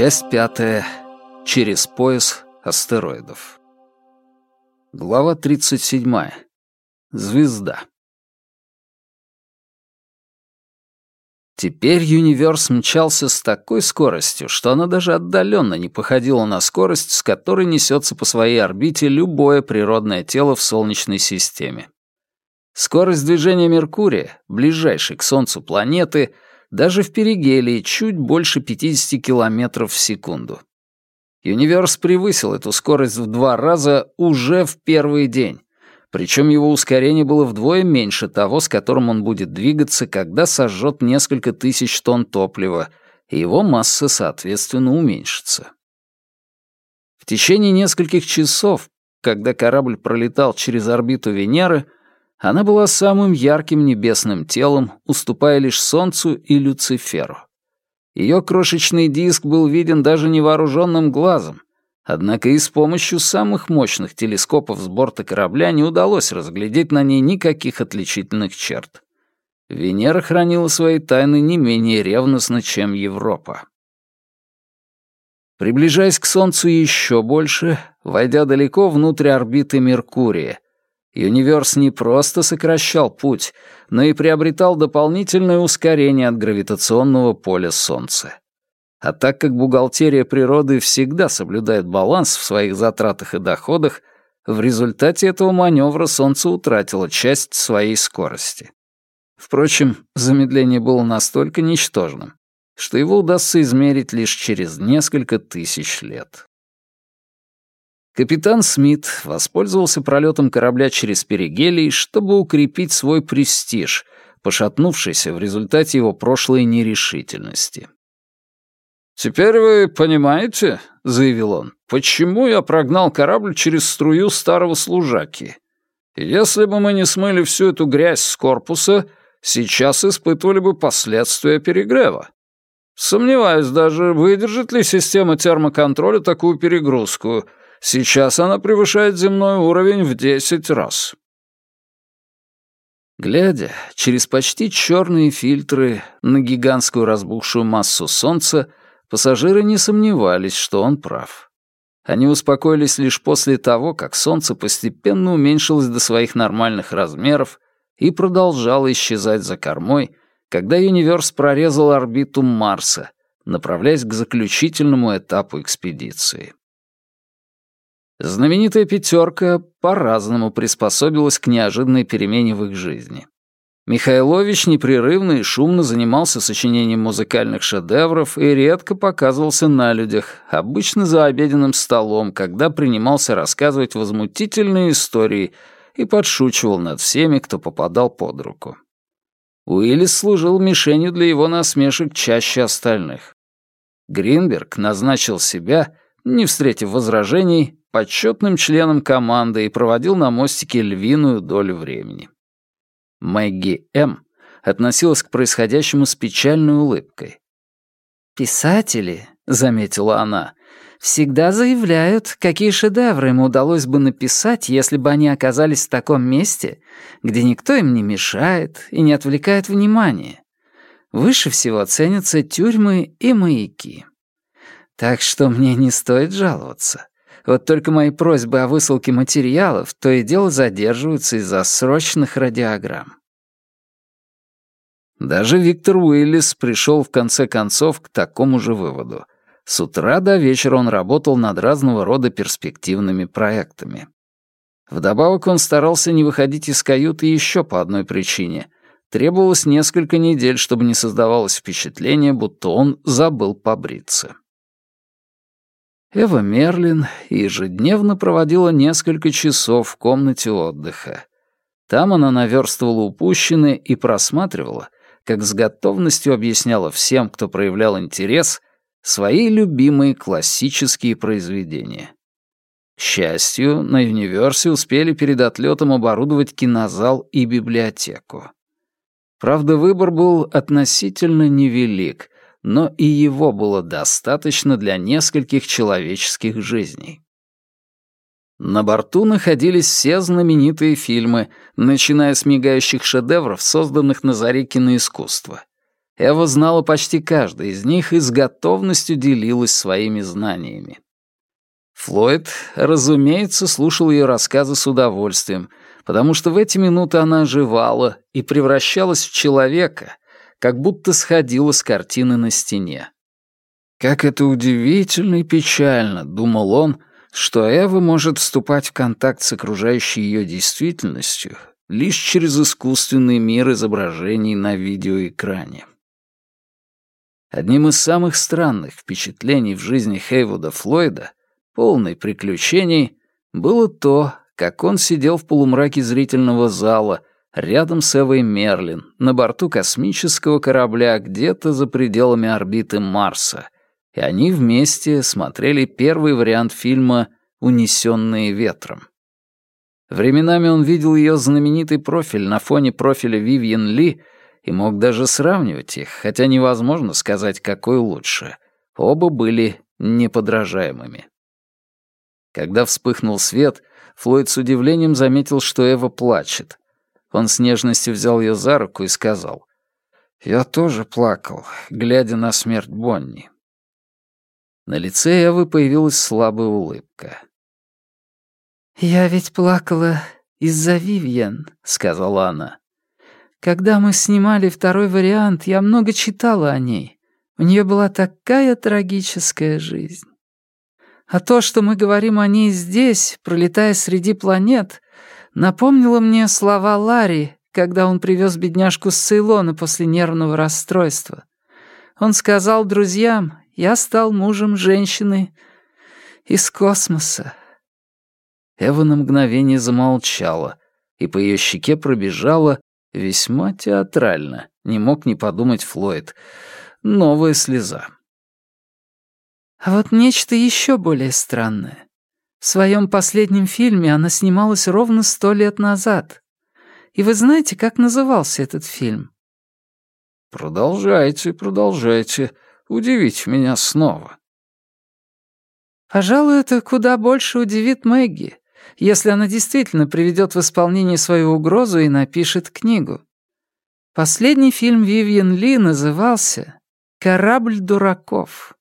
Часть пятая. Через пояс астероидов. Глава 37. Звезда. Теперь Юниверс мчался с такой скоростью, что она даже отдаленно не походила на скорость, с которой несется по своей орбите любое природное тело в Солнечной системе. Скорость движения Меркурия, ближайшей к Солнцу планеты, даже в перигелии чуть больше 50 км в секунду. Юниверс превысил эту скорость в два раза уже в первый день, причем его ускорение было вдвое меньше того, с которым он будет двигаться, когда сожжет несколько тысяч тонн топлива, и его масса, соответственно, уменьшится. В течение нескольких часов, когда корабль пролетал через орбиту Венеры, она была самым ярким небесным телом, уступая лишь Солнцу и Люциферу. Ее крошечный диск был виден даже невооруженным глазом, однако и с помощью самых мощных телескопов с борта корабля не удалось разглядеть на ней никаких отличительных черт. Венера хранила свои тайны не менее ревностно, чем Европа. Приближаясь к Солнцу еще больше, войдя далеко внутрь орбиты Меркурия, Юниверс не просто сокращал путь, но и приобретал дополнительное ускорение от гравитационного поля Солнца. А так как бухгалтерия природы всегда соблюдает баланс в своих затратах и доходах, в результате этого маневра Солнце утратило часть своей скорости. Впрочем, замедление было настолько ничтожным, что его удастся измерить лишь через несколько тысяч лет. Капитан Смит воспользовался пролетом корабля через перигелий, чтобы укрепить свой престиж, пошатнувшийся в результате его прошлой нерешительности. «Теперь вы понимаете, — заявил он, — почему я прогнал корабль через струю старого служаки? Если бы мы не смыли всю эту грязь с корпуса, сейчас испытывали бы последствия перегрева. Сомневаюсь даже, выдержит ли система термоконтроля такую перегрузку — Сейчас она превышает земной уровень в десять раз. Глядя через почти черные фильтры на гигантскую разбухшую массу Солнца, пассажиры не сомневались, что он прав. Они успокоились лишь после того, как Солнце постепенно уменьшилось до своих нормальных размеров и продолжало исчезать за кормой, когда Юниверс прорезал орбиту Марса, направляясь к заключительному этапу экспедиции. Знаменитая пятерка по-разному приспособилась к неожиданной перемене в их жизни. Михайлович непрерывно и шумно занимался сочинением музыкальных шедевров и редко показывался на людях, обычно за обеденным столом, когда принимался рассказывать возмутительные истории и подшучивал над всеми, кто попадал под руку. Уиллис служил мишенью для его насмешек чаще остальных. Гринберг назначил себя, не встретив возражений, почетным членом команды и проводил на мостике львиную долю времени. Мэгги М. относилась к происходящему с печальной улыбкой. «Писатели», — заметила она, — «всегда заявляют, какие шедевры им удалось бы написать, если бы они оказались в таком месте, где никто им не мешает и не отвлекает внимание. Выше всего ценятся тюрьмы и маяки. Так что мне не стоит жаловаться. Вот только мои просьбы о высылке материалов то и дело задерживаются из-за срочных радиограмм. Даже Виктор Уиллис пришел в конце концов к такому же выводу. С утра до вечера он работал над разного рода перспективными проектами. Вдобавок он старался не выходить из каюты еще по одной причине. Требовалось несколько недель, чтобы не создавалось впечатление, будто он забыл побриться. Эва Мерлин ежедневно проводила несколько часов в комнате отдыха. Там она наверстывала упущенное и просматривала, как с готовностью объясняла всем, кто проявлял интерес, свои любимые классические произведения. К счастью, на Юниверсе успели перед отлетом оборудовать кинозал и библиотеку. Правда, выбор был относительно невелик, но и его было достаточно для нескольких человеческих жизней. На борту находились все знаменитые фильмы, начиная с мигающих шедевров, созданных на заре киноискусства. Эва знала почти каждый из них и с готовностью делилась своими знаниями. Флойд, разумеется, слушал ее рассказы с удовольствием, потому что в эти минуты она оживала и превращалась в человека, как будто сходила с картины на стене. Как это удивительно и печально, думал он, что Эва может вступать в контакт с окружающей ее действительностью лишь через искусственный мир изображений на видеоэкране. Одним из самых странных впечатлений в жизни Хейвуда Флойда, полной приключений, было то, как он сидел в полумраке зрительного зала рядом с Эвой Мерлин на борту космического корабля где-то за пределами орбиты Марса, и они вместе смотрели первый вариант фильма «Унесенные ветром». Временами он видел ее знаменитый профиль на фоне профиля Вивьен Ли и мог даже сравнивать их, хотя невозможно сказать, какой лучше. Оба были неподражаемыми. Когда вспыхнул свет, Флойд с удивлением заметил, что Эва плачет. Он с нежностью взял ее за руку и сказал, «Я тоже плакал, глядя на смерть Бонни». На лице Эвы появилась слабая улыбка. «Я ведь плакала из-за Вивьен», — сказала она. «Когда мы снимали второй вариант, я много читала о ней. У нее была такая трагическая жизнь. А то, что мы говорим о ней здесь, пролетая среди планет, напомнило мне слова Ларри, когда он привез бедняжку с Цейлона после нервного расстройства. Он сказал друзьям, я стал мужем женщины из космоса. Эва на мгновение замолчала, и по ее щеке пробежала, весьма театрально, не мог не подумать Флойд, новая слеза. А вот нечто еще более странное. В своем последнем фильме она снималась ровно сто лет назад. И вы знаете, как назывался этот фильм? Продолжайте, продолжайте. Удивите меня снова. Пожалуй, это куда больше удивит Мэгги если она действительно приведет в исполнение свою угрозу и напишет книгу. Последний фильм Вивьен Ли назывался «Корабль дураков».